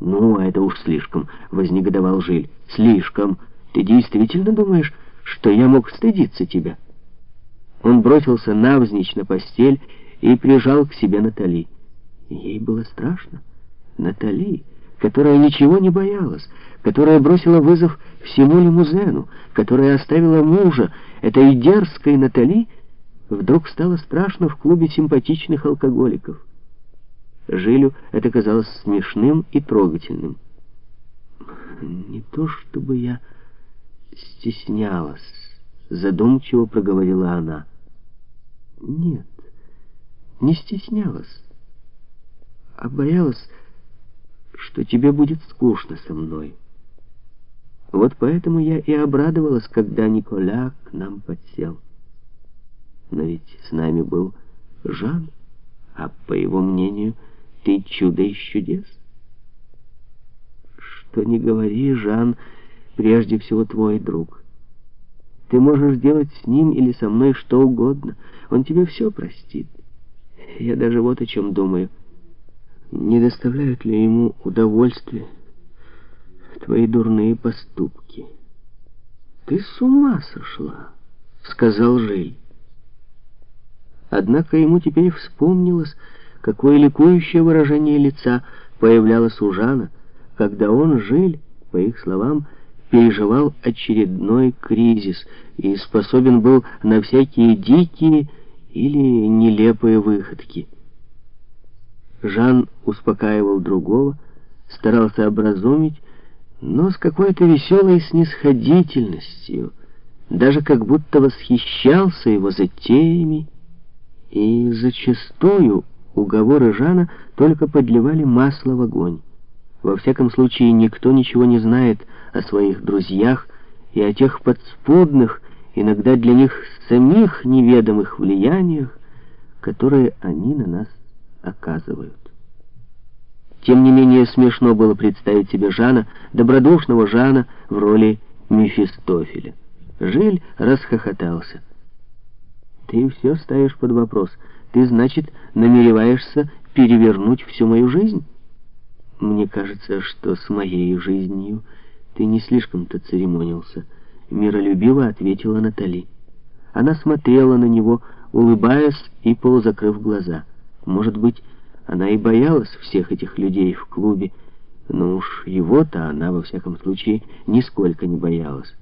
«Ну, это уж слишком», — вознегодовал Жиль. «Слишком. Ты действительно думаешь, что я мог стыдиться тебя?» Он бросился навзничь на постель и прижал к себе Натали. Ей было страшно. Натали, которая ничего не боялась, которая бросила вызов всему лимузену, которая оставила мужа, этой дерзкой Натали, вдруг стало страшно в клубе симпатичных алкоголиков. Жилю это казалось смешным и трогательным. «Не то чтобы я стеснялась», — задумчиво проговорила она. «Нет, не стеснялась, а боялась, что тебе будет скучно со мной. Вот поэтому я и обрадовалась, когда Николя к нам подсел. Но ведь с нами был Жан, а по его мнению — чудо из чудес. Что не говори, Жан, прежде всего твой друг. Ты можешь делать с ним или со мной что угодно. Он тебе все простит. Я даже вот о чем думаю. Не доставляют ли ему удовольствия твои дурные поступки? Ты с ума сошла, сказал Жиль. Однако ему теперь вспомнилось, какое ликующее выражение лица появлялось у Жана, когда он, Жиль, по их словам, переживал очередной кризис и способен был на всякие дикие или нелепые выходки. Жан успокаивал другого, старался образумить, но с какой-то веселой снисходительностью, даже как будто восхищался его затеями и зачастую Уговоры Жана только подливали масло в огонь. Во всяком случае, никто ничего не знает о своих друзьях и о тех подспудных, иногда для них самих неведомых влияниях, которые они на нас оказывают. Тем не менее, смешно было представить себе Жана, добродушного Жана, в роли Мефистофеля. Жиль расхохотался. «Ты все ставишь под вопрос». Ты, значит, намереваешься перевернуть всю мою жизнь? Мне кажется, что с моей жизнью ты не слишком-то церемонился. Миролюбиво ответила Натали. Она смотрела на него, улыбаясь и полузакрыв глаза. Может быть, она и боялась всех этих людей в клубе, но уж его-то она, во всяком случае, нисколько не боялась.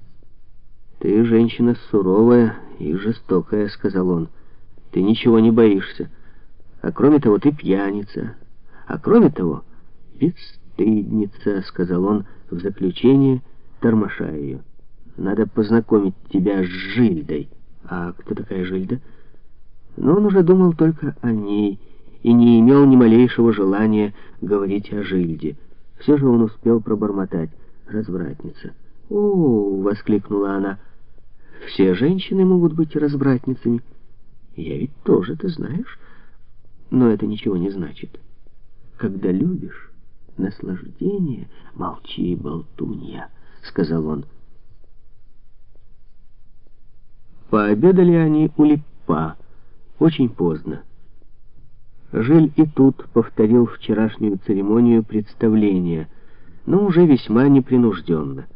«Ты женщина суровая и жестокая», — сказал он. Ты ничего не боишься. А кроме того, ты пьяница. А кроме того, бесстыдница, сказал он в заключение, тормоша ее. Надо познакомить тебя с Жильдой. А кто такая Жильда? Но он уже думал только о ней и не имел ни малейшего желания говорить о Жильде. Все же он успел пробормотать. Развратница. «О!» — воскликнула она. «Все женщины могут быть развратницами». Я ведь тоже, ты знаешь. Но это ничего не значит. Когда любишь, наслаждение... Молчи, болтунья, сказал он. Пообедали они у Липпа очень поздно. Жиль и тут повторил вчерашнюю церемонию представления, но уже весьма непринужденно.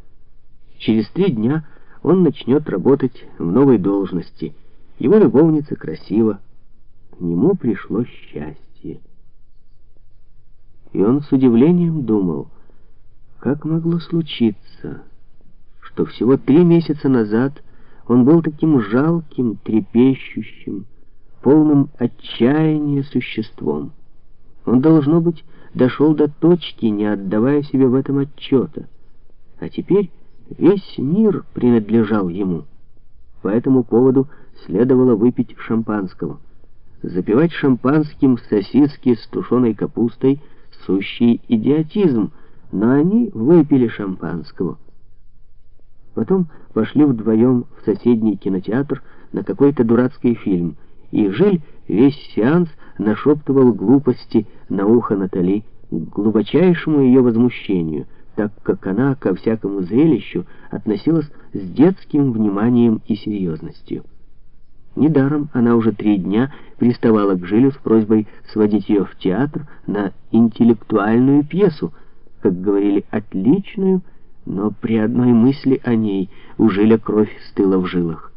Через три дня он начнет работать в новой должности — его любовница красива. К нему пришло счастье. И он с удивлением думал, как могло случиться, что всего три месяца назад он был таким жалким, трепещущим, полным отчаяния существом. Он, должно быть, дошел до точки, не отдавая себе в этом отчета. А теперь весь мир принадлежал ему. По этому поводу следовало выпить шампанского. Запивать шампанским сосиски с тушеной капустой — сущий идиотизм, но они выпили шампанского. Потом пошли вдвоем в соседний кинотеатр на какой-то дурацкий фильм, и Жиль весь сеанс нашептывал глупости на ухо Натали к глубочайшему ее возмущению — так как она ко всякому зрелищу относилась с детским вниманием и серьезностью. Недаром она уже три дня приставала к Жилю с просьбой сводить ее в театр на интеллектуальную пьесу, как говорили, отличную, но при одной мысли о ней у Жиля кровь стыла в жилах.